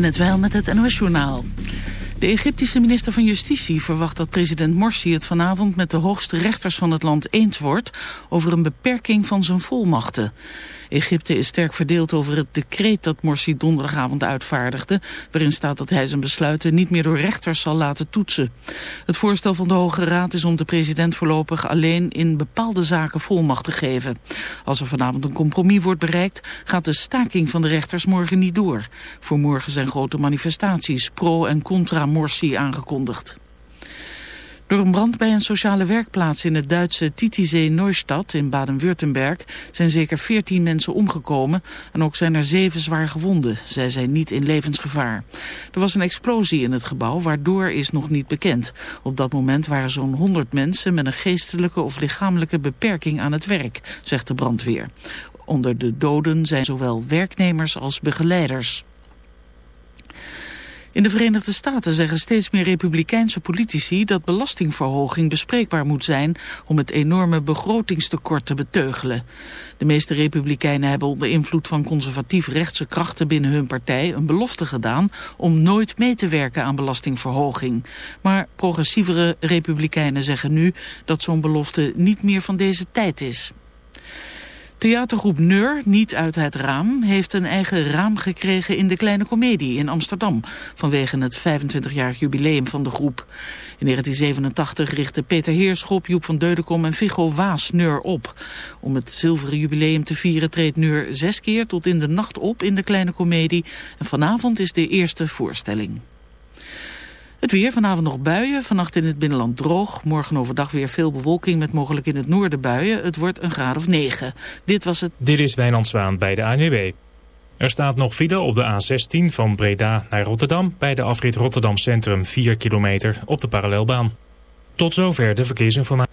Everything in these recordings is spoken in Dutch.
net wel met het NOS-journaal. De Egyptische minister van Justitie verwacht dat president Morsi het vanavond met de hoogste rechters van het land eens wordt over een beperking van zijn volmachten. Egypte is sterk verdeeld over het decreet dat Morsi donderdagavond uitvaardigde, waarin staat dat hij zijn besluiten niet meer door rechters zal laten toetsen. Het voorstel van de Hoge Raad is om de president voorlopig alleen in bepaalde zaken volmacht te geven. Als er vanavond een compromis wordt bereikt, gaat de staking van de rechters morgen niet door. Voor morgen zijn grote manifestaties pro en contra Morsi aangekondigd. Door een brand bij een sociale werkplaats in het Duitse Titisee-Neustadt in Baden-Württemberg zijn zeker 14 mensen omgekomen en ook zijn er zeven zwaar gewonden. Zij zijn niet in levensgevaar. Er was een explosie in het gebouw, waardoor is nog niet bekend. Op dat moment waren zo'n 100 mensen met een geestelijke of lichamelijke beperking aan het werk, zegt de brandweer. Onder de doden zijn zowel werknemers als begeleiders. In de Verenigde Staten zeggen steeds meer republikeinse politici dat belastingverhoging bespreekbaar moet zijn om het enorme begrotingstekort te beteugelen. De meeste republikeinen hebben onder invloed van conservatief rechtse krachten binnen hun partij een belofte gedaan om nooit mee te werken aan belastingverhoging. Maar progressievere republikeinen zeggen nu dat zo'n belofte niet meer van deze tijd is. Theatergroep Neur, niet uit het raam, heeft een eigen raam gekregen in de Kleine Comedie in Amsterdam, vanwege het 25-jarig jubileum van de groep. In 1987 richtten Peter Heerschop, Joep van Deudekom en Figo Waas Neur op. Om het zilveren jubileum te vieren treedt Neur zes keer tot in de nacht op in de Kleine Comedie en vanavond is de eerste voorstelling. Het weer, vanavond nog buien, vannacht in het binnenland droog. Morgen overdag weer veel bewolking met mogelijk in het noorden buien. Het wordt een graad of 9. Dit was het... Dit is Wijnand Zwaan bij de ANWB. Er staat nog file op de A16 van Breda naar Rotterdam... bij de afrit Rotterdam Centrum 4 kilometer op de parallelbaan. Tot zover de verkeersinformatie.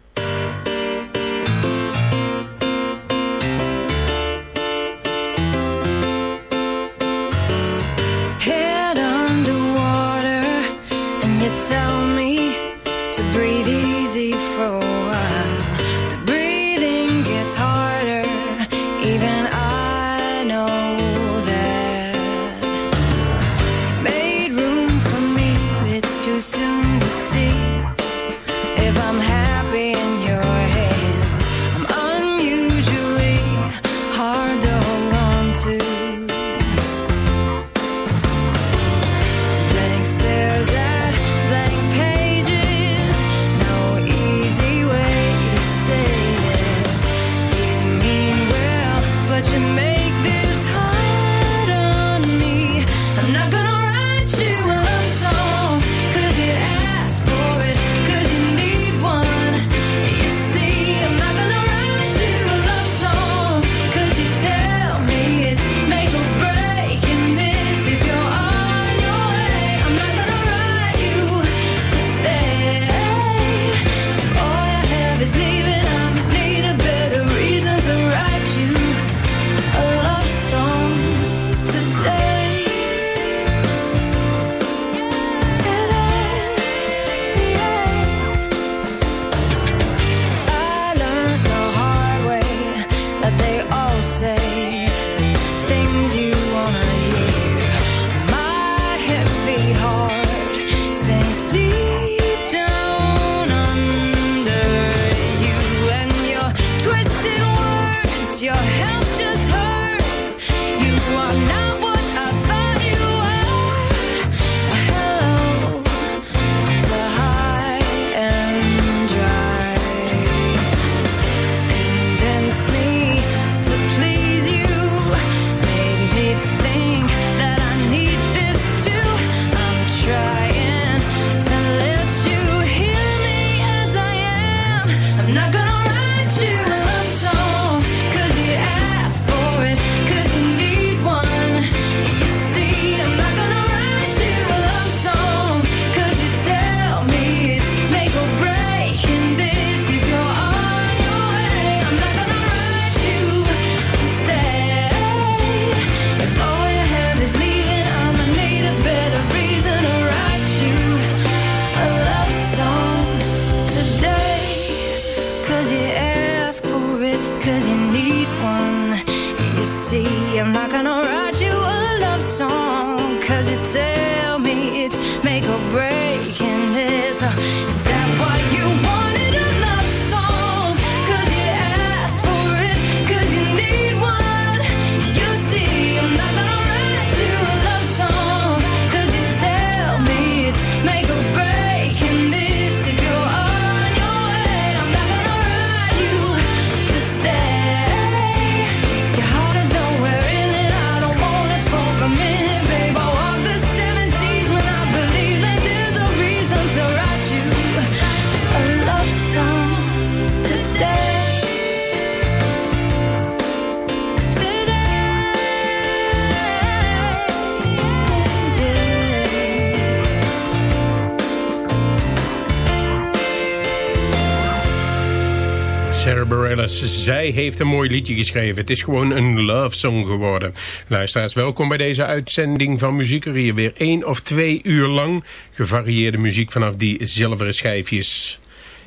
Zij heeft een mooi liedje geschreven. Het is gewoon een love song geworden. Luisteraars, welkom bij deze uitzending van Muziekerie. Weer één of twee uur lang gevarieerde muziek vanaf die zilveren schijfjes.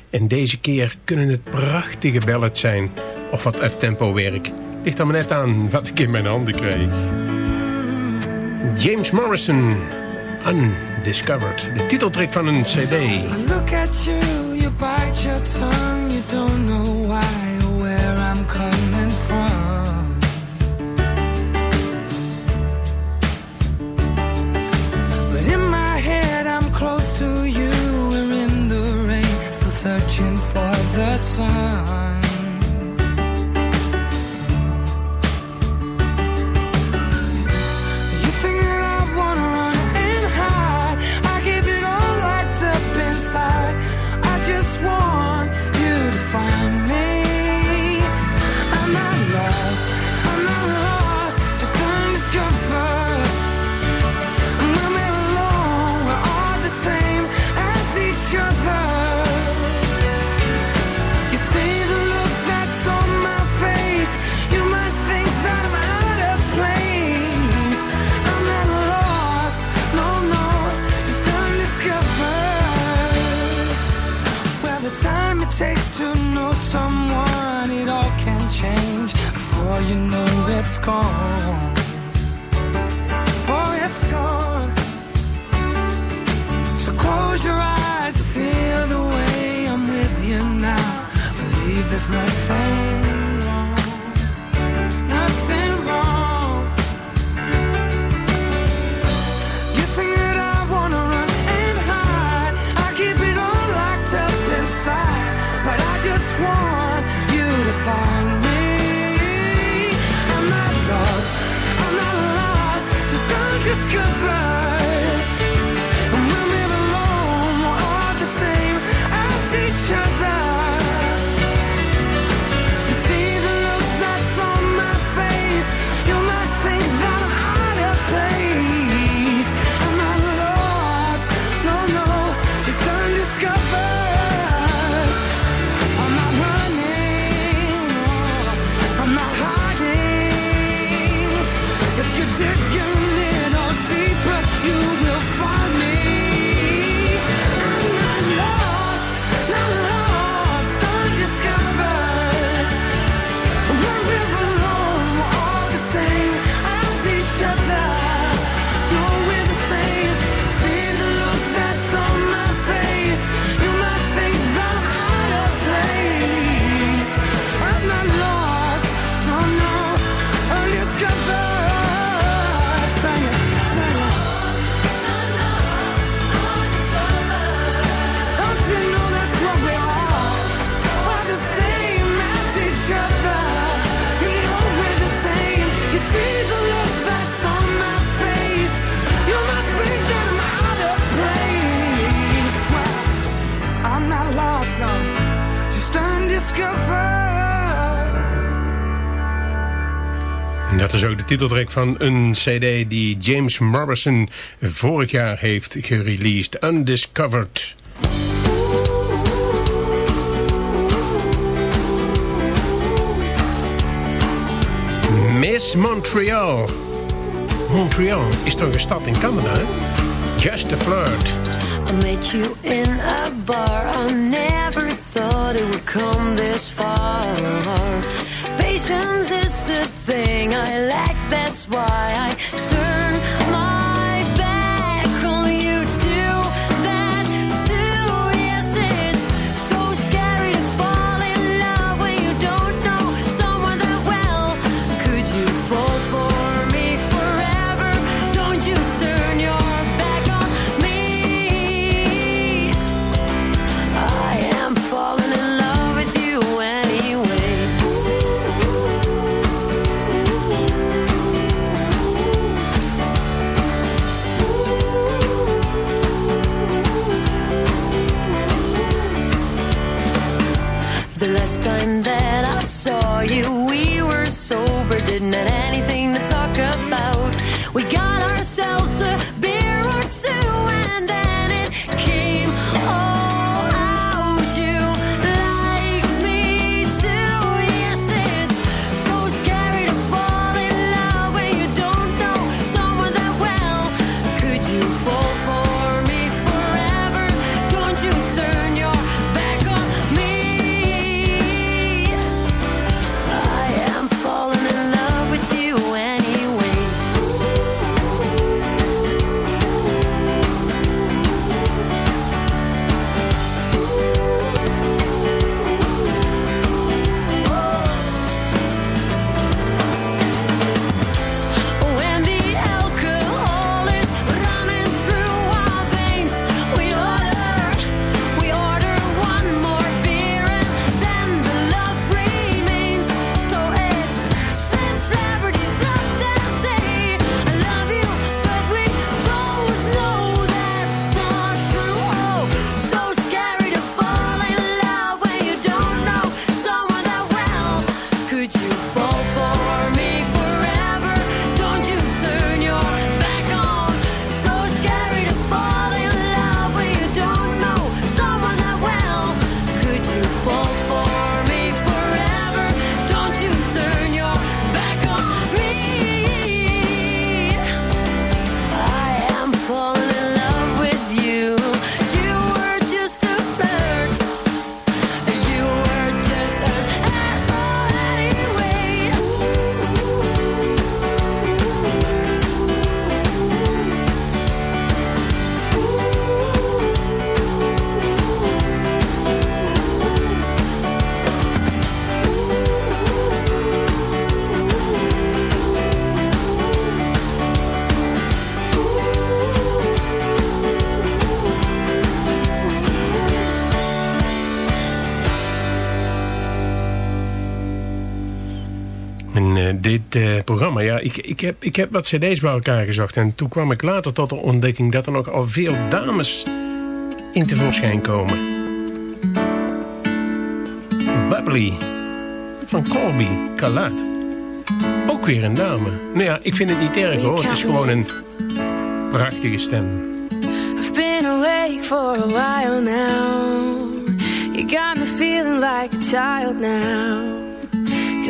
En deze keer kunnen het prachtige ballads zijn. Of wat uit tempo werk. Ligt dan maar net aan wat ik in mijn handen kreeg. James Morrison, Undiscovered. De titeltrack van een cd. I look at you, you bite your tongue, you don't know why. Coming from. But in my head, I'm close to you. We're in the rain, still searching for the sun. you know it's gone. Oh, it's gone. So close your eyes and feel the way I'm with you now. Believe there's nothing. is ook de titeldrek van een cd die James Morrison vorig jaar heeft gereleased. Undiscovered. Miss Montreal. Montreal is toch een stad in Canada. Just a flirt. I met you in a bar. I never thought it would come this far. Patience a thing I lack, that's why I turn. En eh, dit eh, programma, ja, ik, ik, heb, ik heb wat cd's bij elkaar gezocht. En toen kwam ik later tot de ontdekking dat er nog al veel dames in tevoorschijn komen. Bubbly van Colby Kalat. Ook weer een dame. Nou ja, ik vind het niet erg hoor. Het is gewoon een prachtige stem. I've been awake for a while now. You got me feeling like a child now.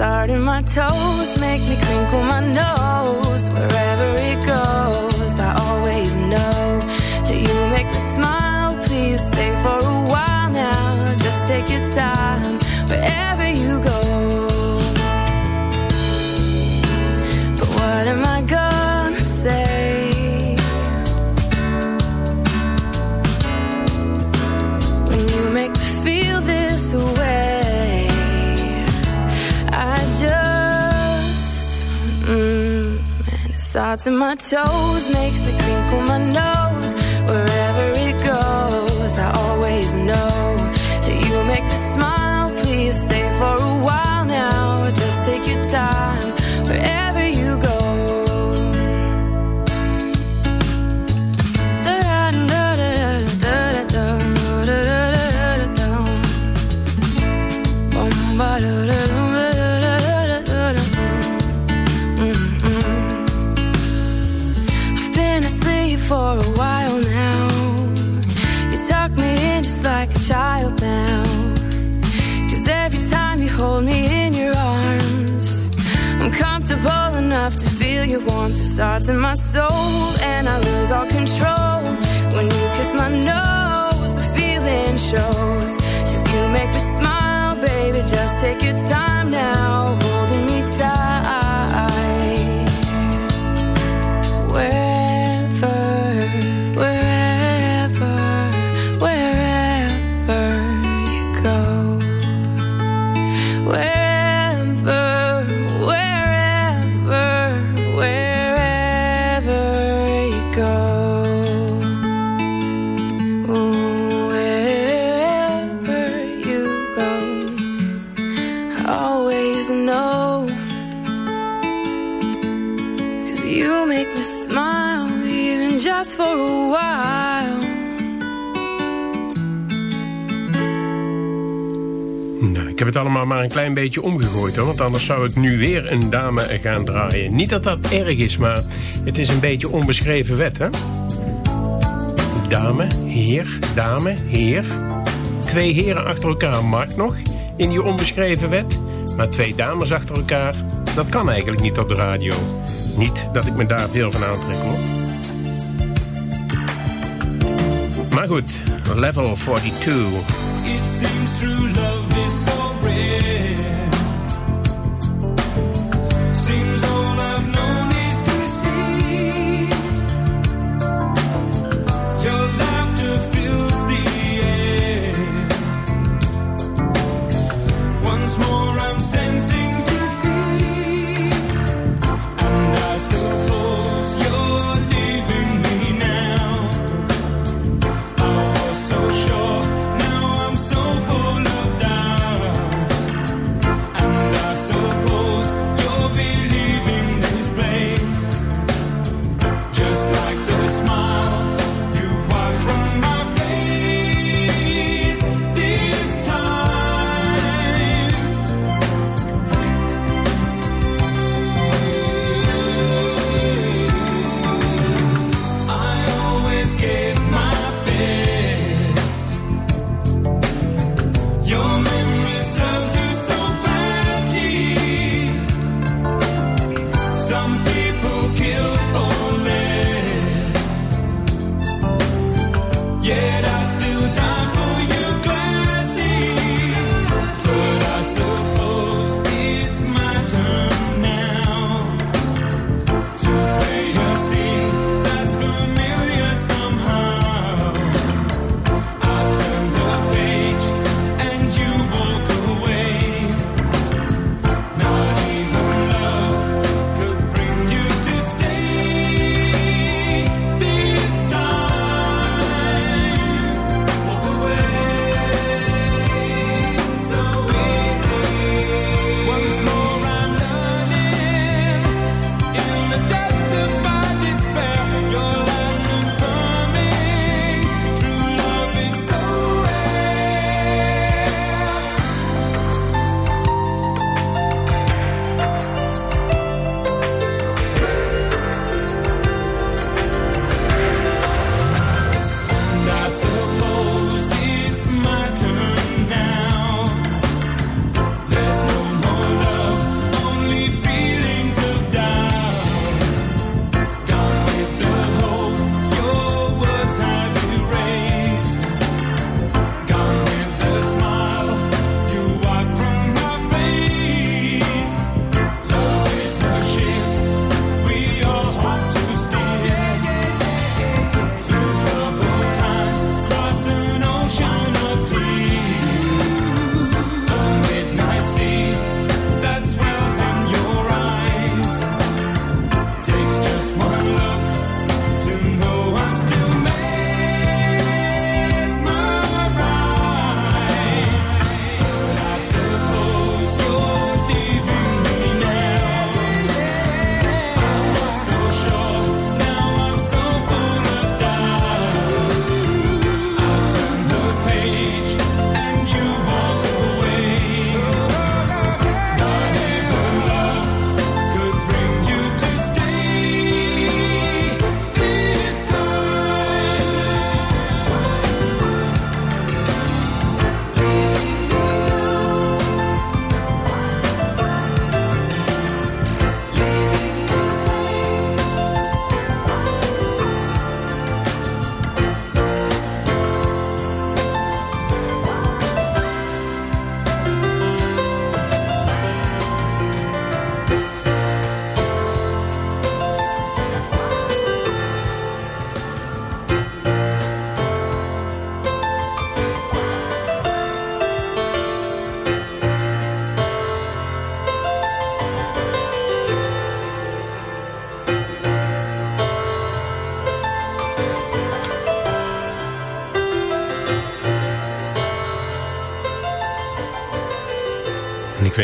Adore. They start in my toes, make me crinkle my nose. Starts in my toes, makes me crinkle my nose. To feel your warmth. It starts in my soul, and I lose all control. When you kiss my nose, the feeling shows. Cause you make me smile, baby. Just take your time now, allemaal maar een klein beetje omgegooid hoor. Want anders zou ik nu weer een dame gaan draaien. Niet dat dat erg is, maar het is een beetje onbeschreven wet hè. Dame, heer, dame, heer. Twee heren achter elkaar mag nog in die onbeschreven wet. Maar twee dames achter elkaar, dat kan eigenlijk niet op de radio. Niet dat ik me daar veel van aantrek hoor. Maar goed, level 42. querer.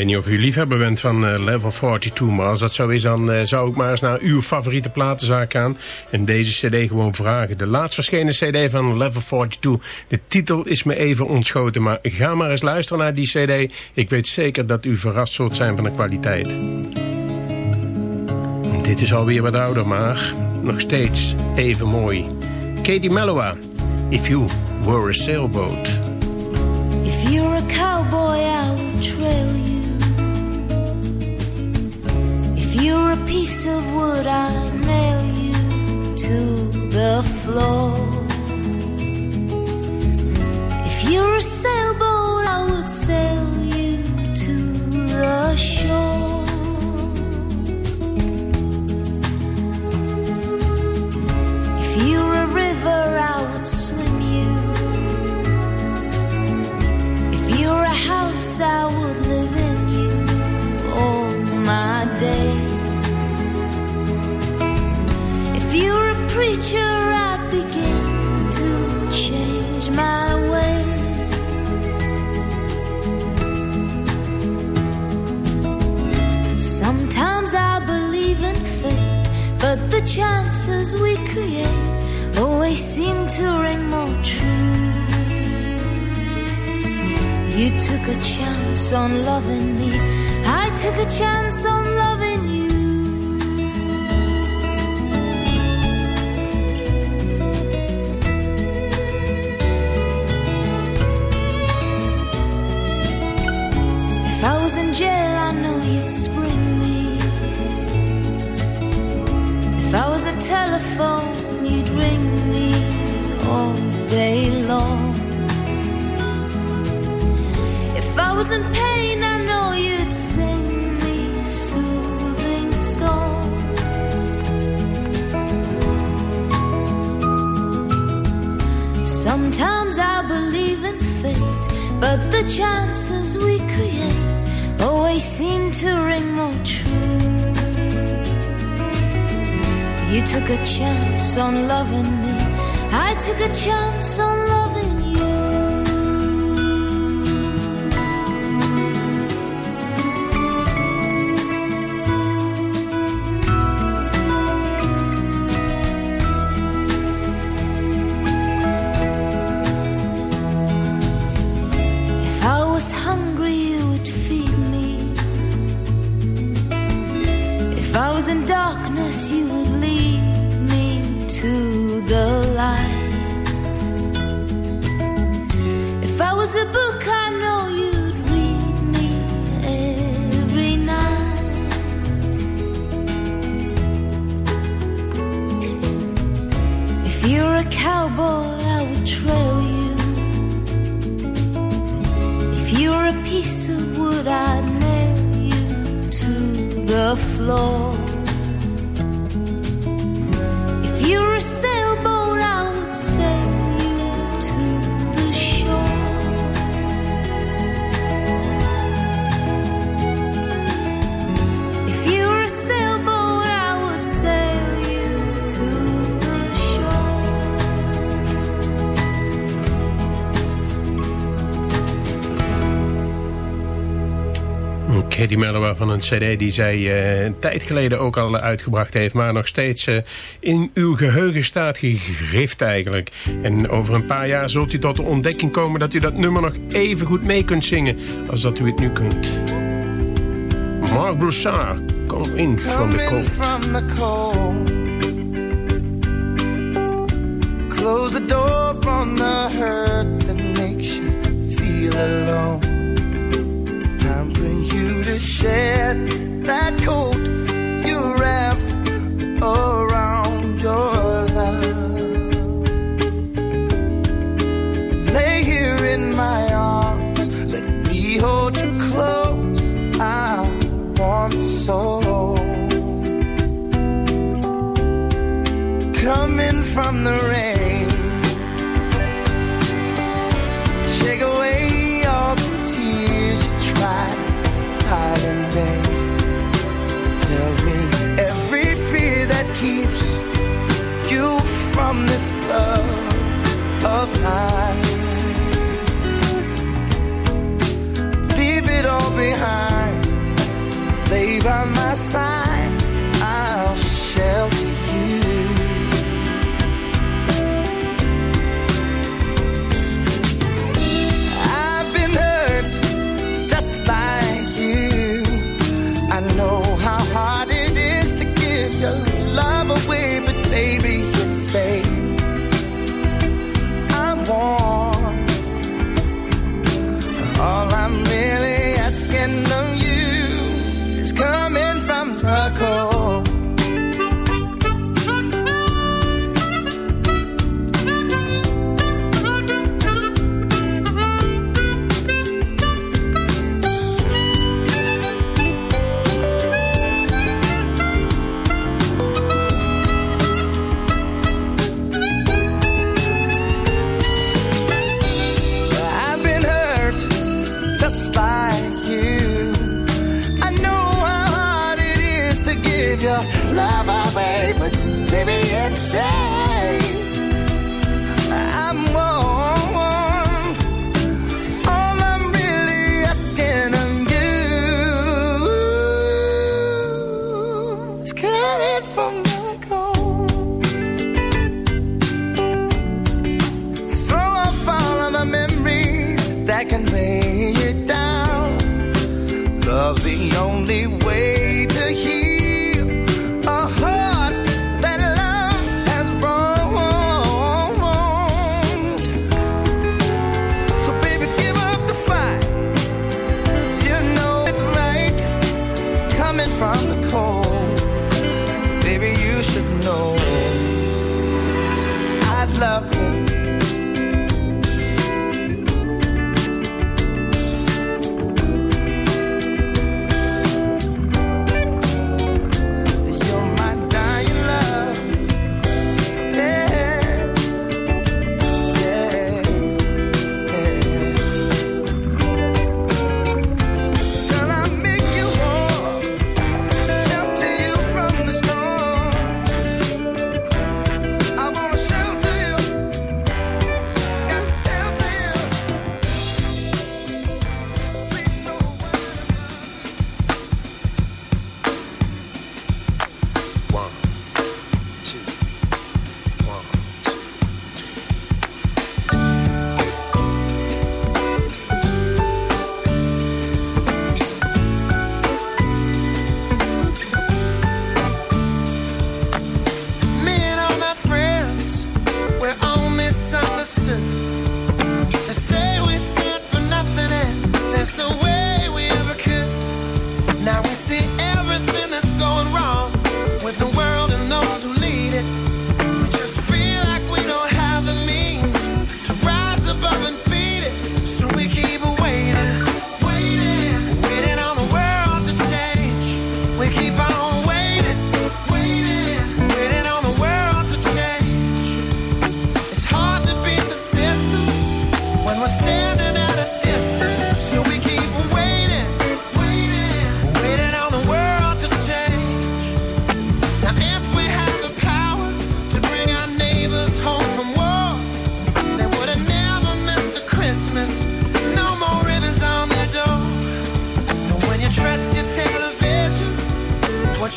Weet niet of u liefhebber bent van eh, Level 42, maar als dat zo is, dan eh, zou ik maar eens naar uw favoriete platenzaak gaan en deze cd gewoon vragen. De laatst verschenen cd van Level 42. De titel is me even ontschoten, maar ga maar eens luisteren naar die cd. Ik weet zeker dat u verrast zult zijn van de kwaliteit. Dit is alweer wat ouder, maar nog steeds even mooi. Katie Mellowa, If You Were a Sailboat. If you're a cowboy, I will trail you. If you're a piece of wood, I nail you to the floor. If you're a sailboat, I would sail you to the shore. If you're a river, I would swim you. If you're a house, I would live in you all my days. Preacher, I'd begin to change my ways. Sometimes I believe in fate, but the chances we create always seem to ring more true. You took a chance on loving me. I took a chance on loving telephone, you'd ring me all day long. If I was in pain, I know you'd sing me soothing songs. Sometimes I believe in fate, but the chances we create always seem to ring more You took a chance on loving me, I took a chance on a cowboy, I would trail you. If you're a piece of wood, I'd nail you to the floor. Katie Mellowa van een cd die zij eh, een tijd geleden ook al uitgebracht heeft... maar nog steeds eh, in uw geheugen staat gegrift eigenlijk. En over een paar jaar zult u tot de ontdekking komen... dat u dat nummer nog even goed mee kunt zingen als dat u het nu kunt. Mark Broussard, Come In From The Cold. from the cold. Close the door from the hurt that makes you feel alone. Shed that coat you wrapped around your love. Lay here in my arms, let me hold you close. I want so. Coming from the rain, from this love of mine. love.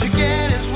You get is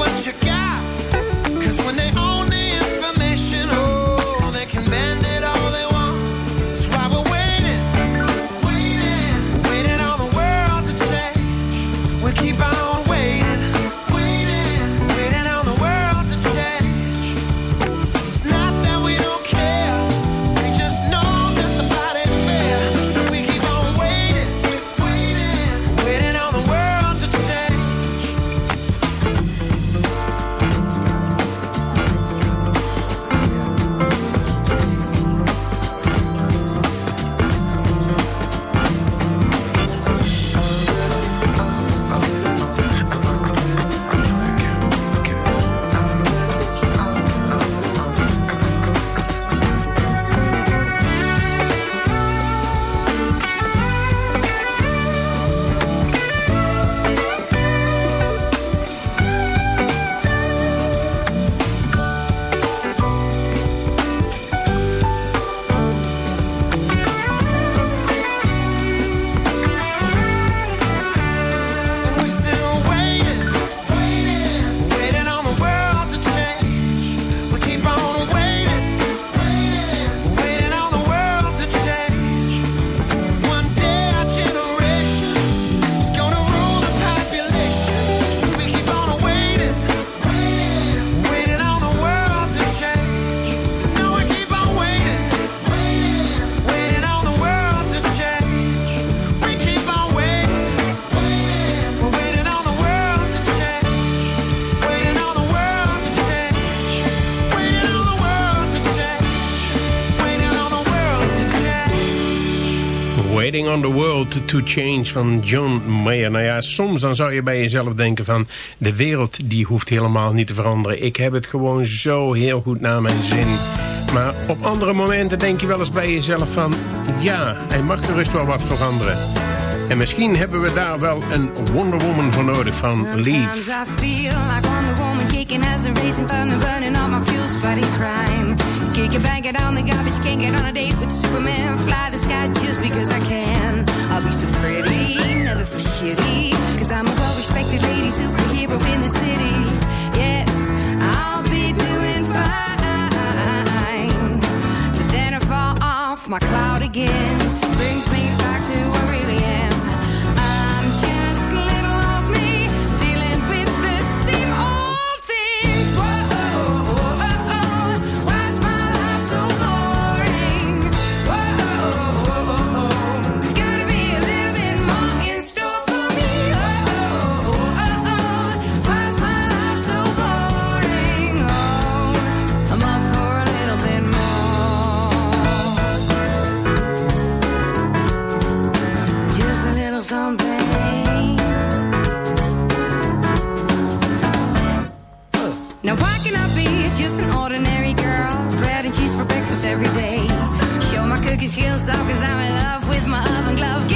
Waiting on the World to Change van John Mayer. Nou ja, soms dan zou je bij jezelf denken van... de wereld die hoeft helemaal niet te veranderen. Ik heb het gewoon zo heel goed naar mijn zin. Maar op andere momenten denk je wel eens bij jezelf van... ja, hij mag gerust wel wat veranderen. En misschien hebben we daar wel een Wonder Woman voor nodig van Sometimes Kick it, bang on the garbage, can't get on a date with Superman. Fly the sky just because I can. I'll be so pretty, never feel shitty. Cause I'm a well respected lady superhero in the city. Yes, I'll be doing fine. But then I fall off my cloud again. Brings me just an ordinary girl? Bread and cheese for breakfast every day. Show my cookie skills off cause I'm in love with my oven glove.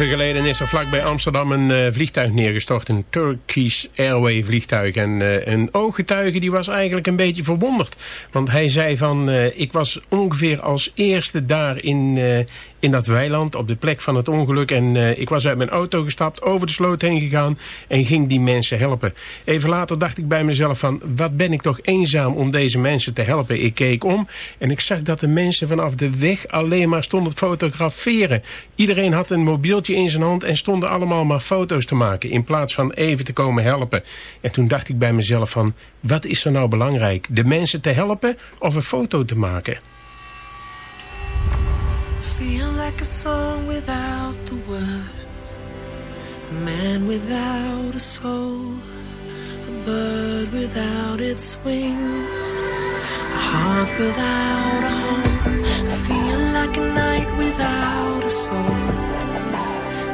Even geleden is er vlakbij Amsterdam een eh, vliegtuig neergestort. Een Turkish Airway vliegtuig. En eh, een ooggetuige die was eigenlijk een beetje verwonderd. Want hij zei van, eh, ik was ongeveer als eerste daar in, in dat weiland op de plek van het ongeluk. En eh, ik was uit mijn auto gestapt, over de sloot heen gegaan en ging die mensen helpen. Even later dacht ik bij mezelf van, wat ben ik toch eenzaam om deze mensen te helpen. Ik keek om en ik zag dat de mensen vanaf de weg alleen maar stonden fotograferen. Iedereen had een mobieltje in zijn hand en stonden allemaal maar foto's te maken. In plaats van even te komen helpen. En toen dacht ik bij mezelf van, wat is er nou belangrijk? De mensen te helpen of een foto te maken? Feel like a song without the words, a man without a soul, a bird without its wings, a heart without a home. I feel like a night without a soul,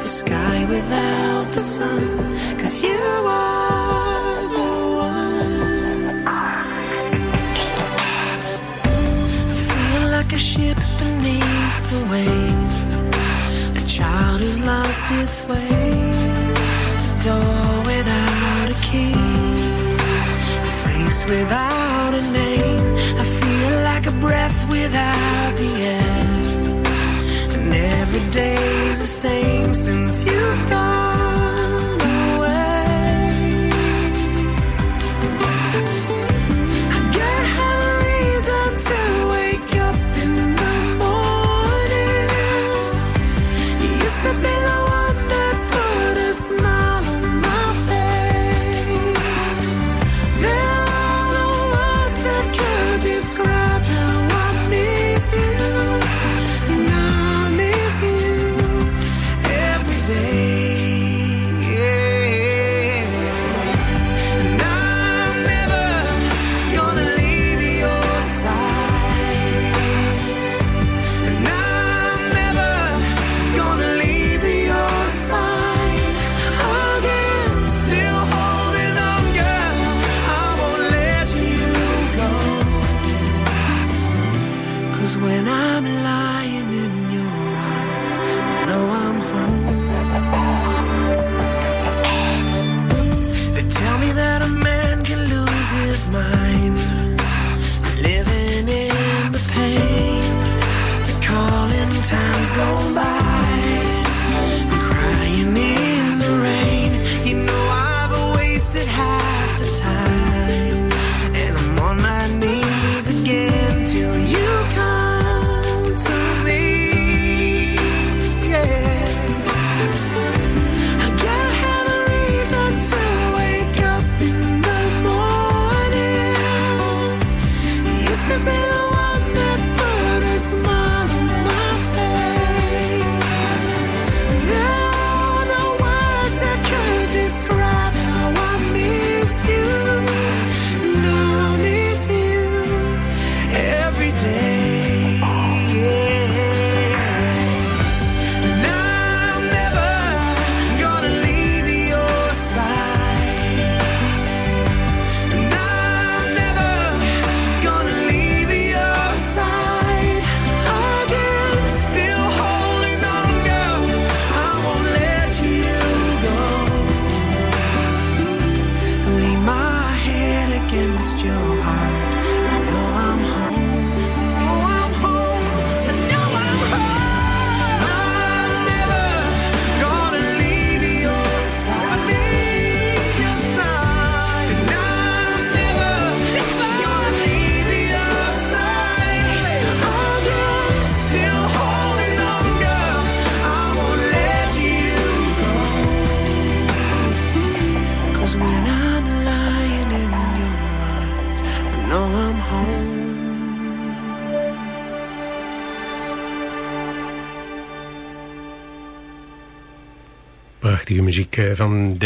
the sky without the sun, cause you are the one. I feel like a ship beneath the waves. A child who's lost its way. A door without a key. A face without a name. I feel like a breath without the air. And every day's the same since you've gone.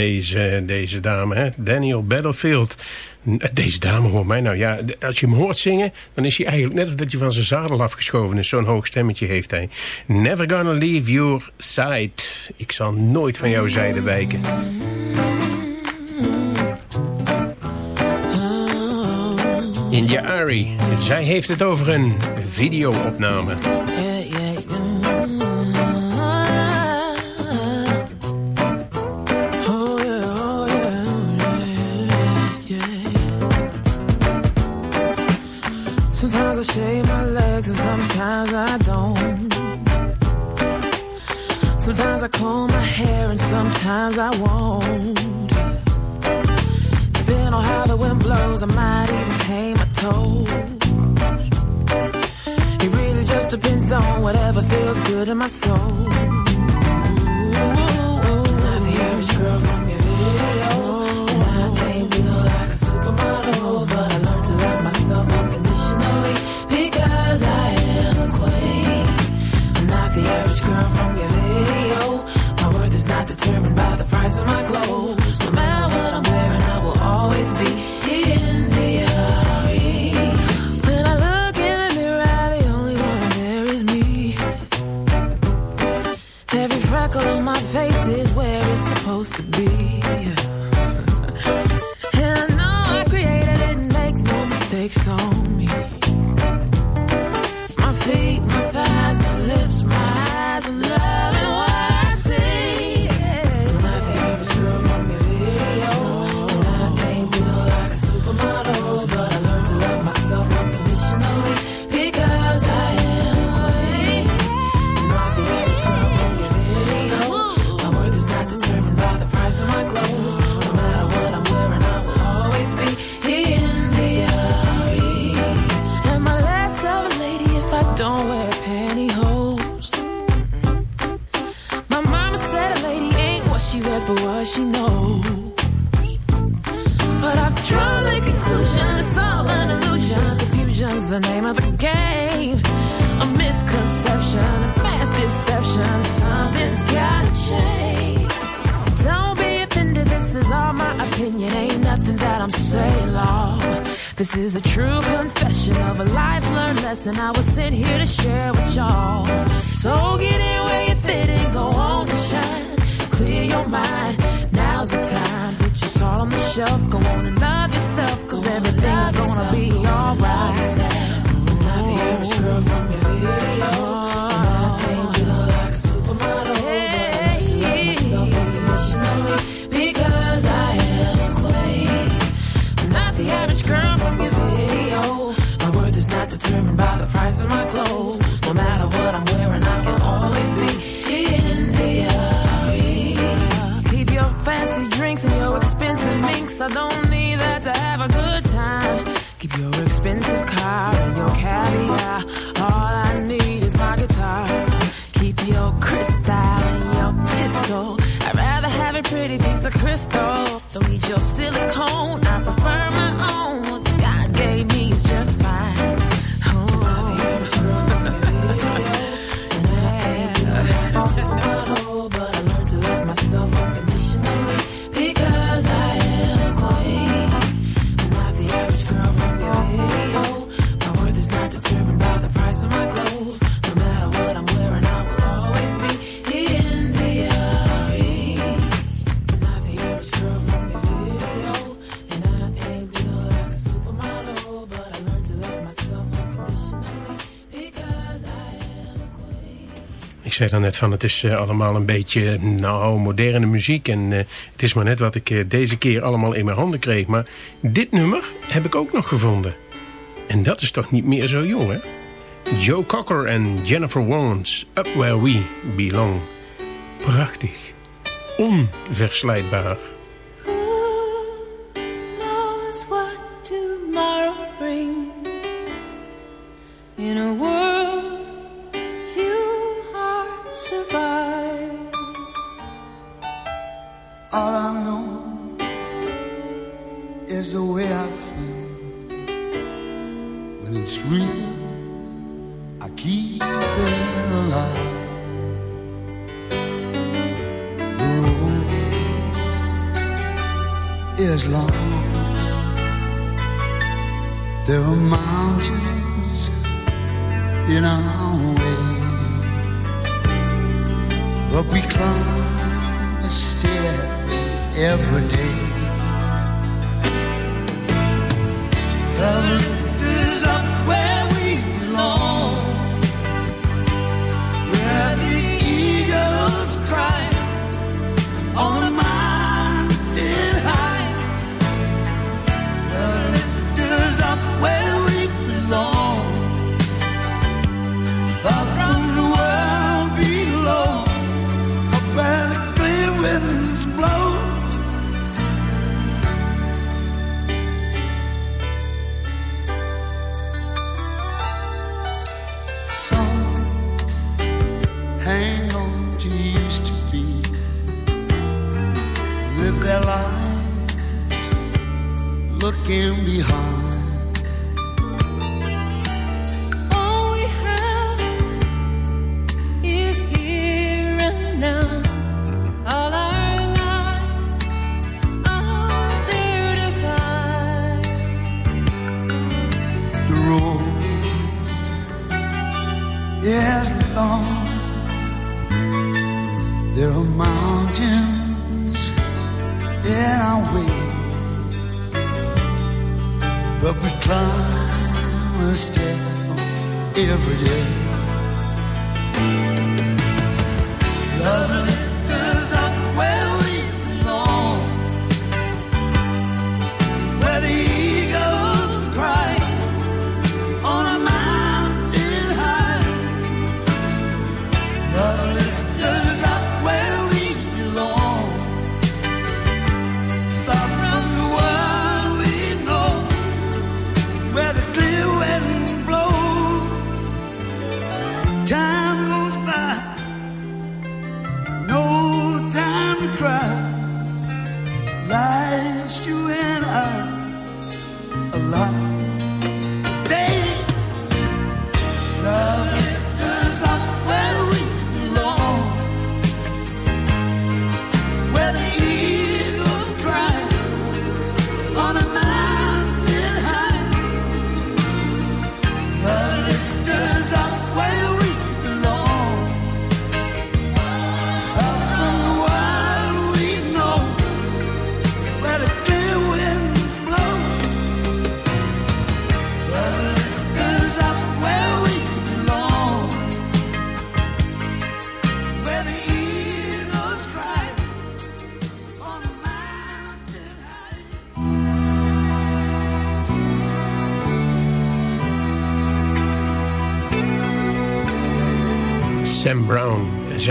deze, deze dame, hè? Daniel Battlefield. Eh, deze dame hoort mij nou. Ja, als je hem hoort zingen, dan is hij eigenlijk net dat je van zijn zadel afgeschoven is. Zo'n hoog stemmetje heeft hij. Never gonna leave your side. Ik zal nooit van jouw zijde wijken. India Ari, zij heeft het over een videoopname. times I won't. Depending on how the wind blows, I might even paint my toes. It really just depends on whatever feels good in my soul. zei dan net van het is eh, allemaal een beetje nou, moderne muziek. En eh, het is maar net wat ik eh, deze keer allemaal in mijn handen kreeg. Maar dit nummer heb ik ook nog gevonden. En dat is toch niet meer zo jong hè? Joe Cocker en Jennifer Warnes. Up Where We Belong. Prachtig. Onverslijdbaar. I know is the way I feel when it's real. I keep it alive. The road is long. There are mountains in our way, but we climb a stair every day. Love every day.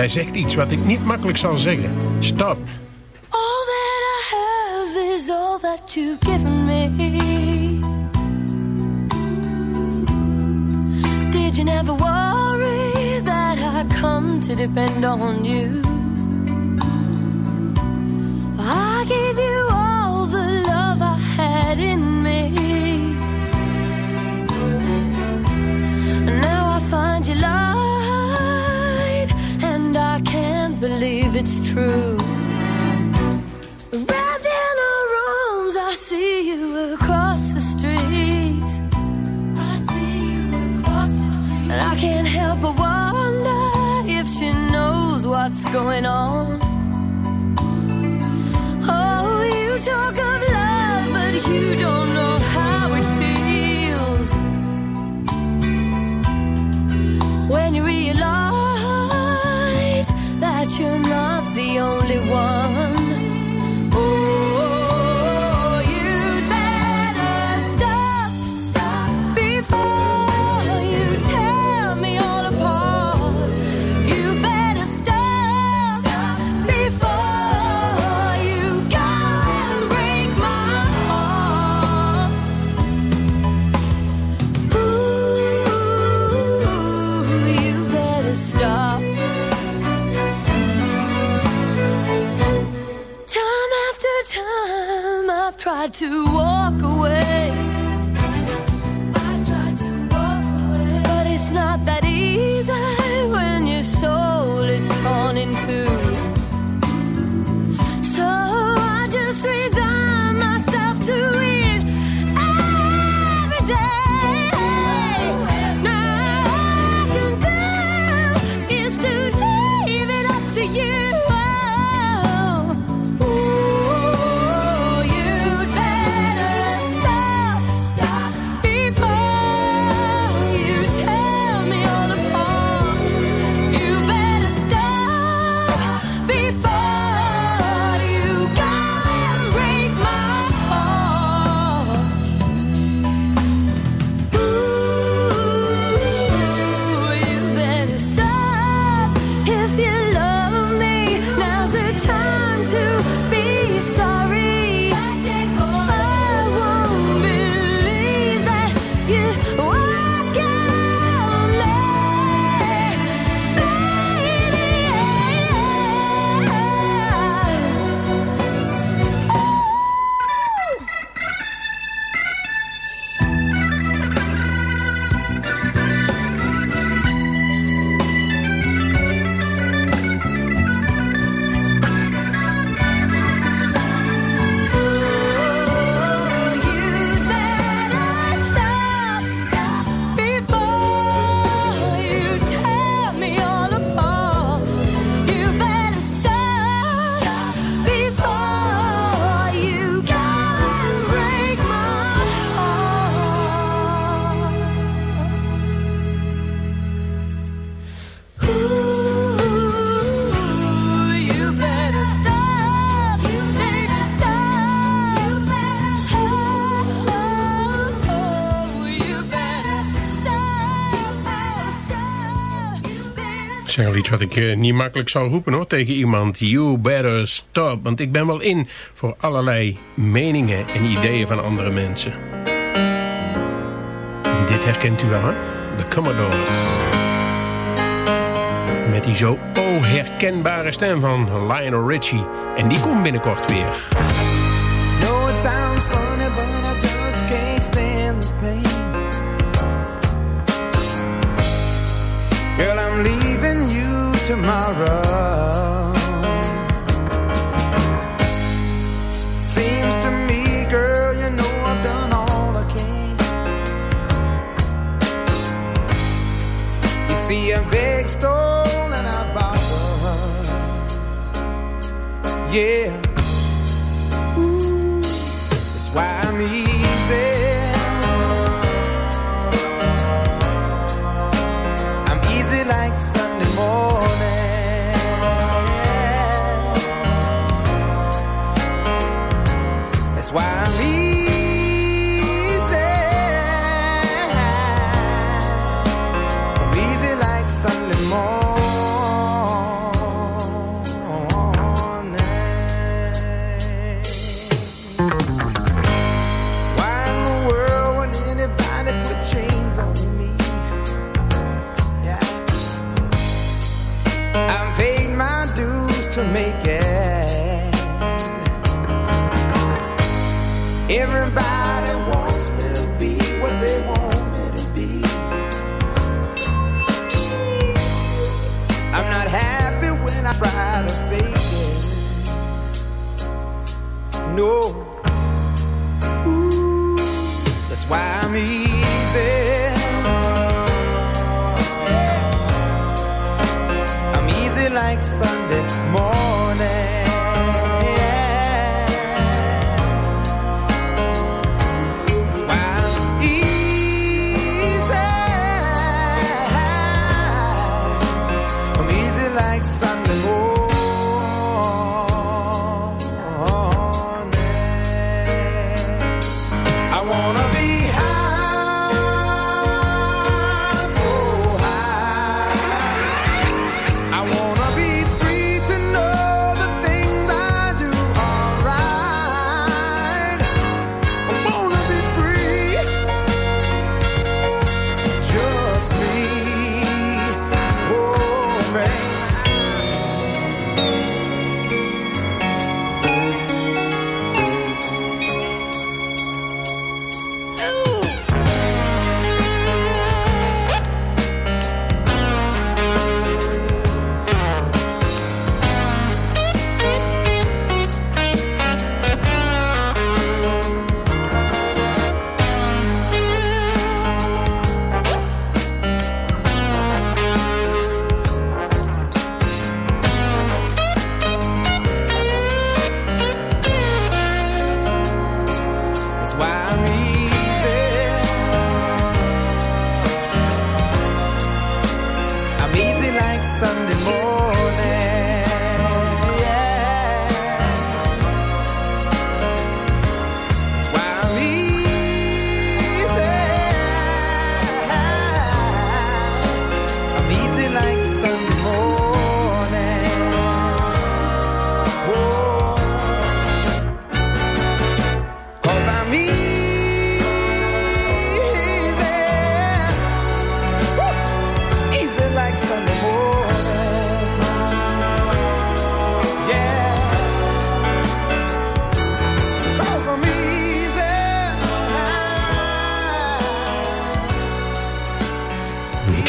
Zij zegt iets wat ik niet makkelijk zal zeggen. Stop. All that I have is all that you've given me. Did you never worry that I come to depend on you? it's true. Zoiets wat ik eh, niet makkelijk zou roepen hoor, tegen iemand. You better stop. Want ik ben wel in voor allerlei meningen en ideeën van andere mensen. Dit herkent u wel hè? De Commodores. Met die zo onherkenbare stem van Lionel Richie. En die komt binnenkort weer. No, sounds just can't stand the pain. Girl, I'm leaving you tomorrow. Seems to me, girl, you know I've done all I can. You see a big stone and I borrow Yeah.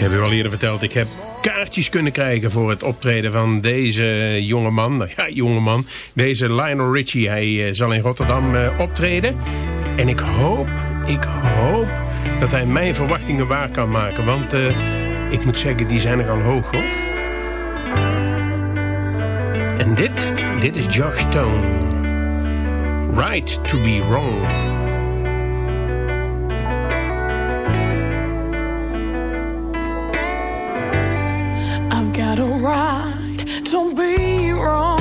heb u al eerder verteld, ik heb kaartjes kunnen krijgen voor het optreden van deze jongeman. Nou ja, jongeman. Deze Lionel Richie, hij eh, zal in Rotterdam eh, optreden. En ik hoop, ik hoop dat hij mijn verwachtingen waar kan maken. Want eh, ik moet zeggen, die zijn nogal hoog hoor. En dit, dit is Josh Stone. Right to be wrong. gotta ride. Don't be wrong.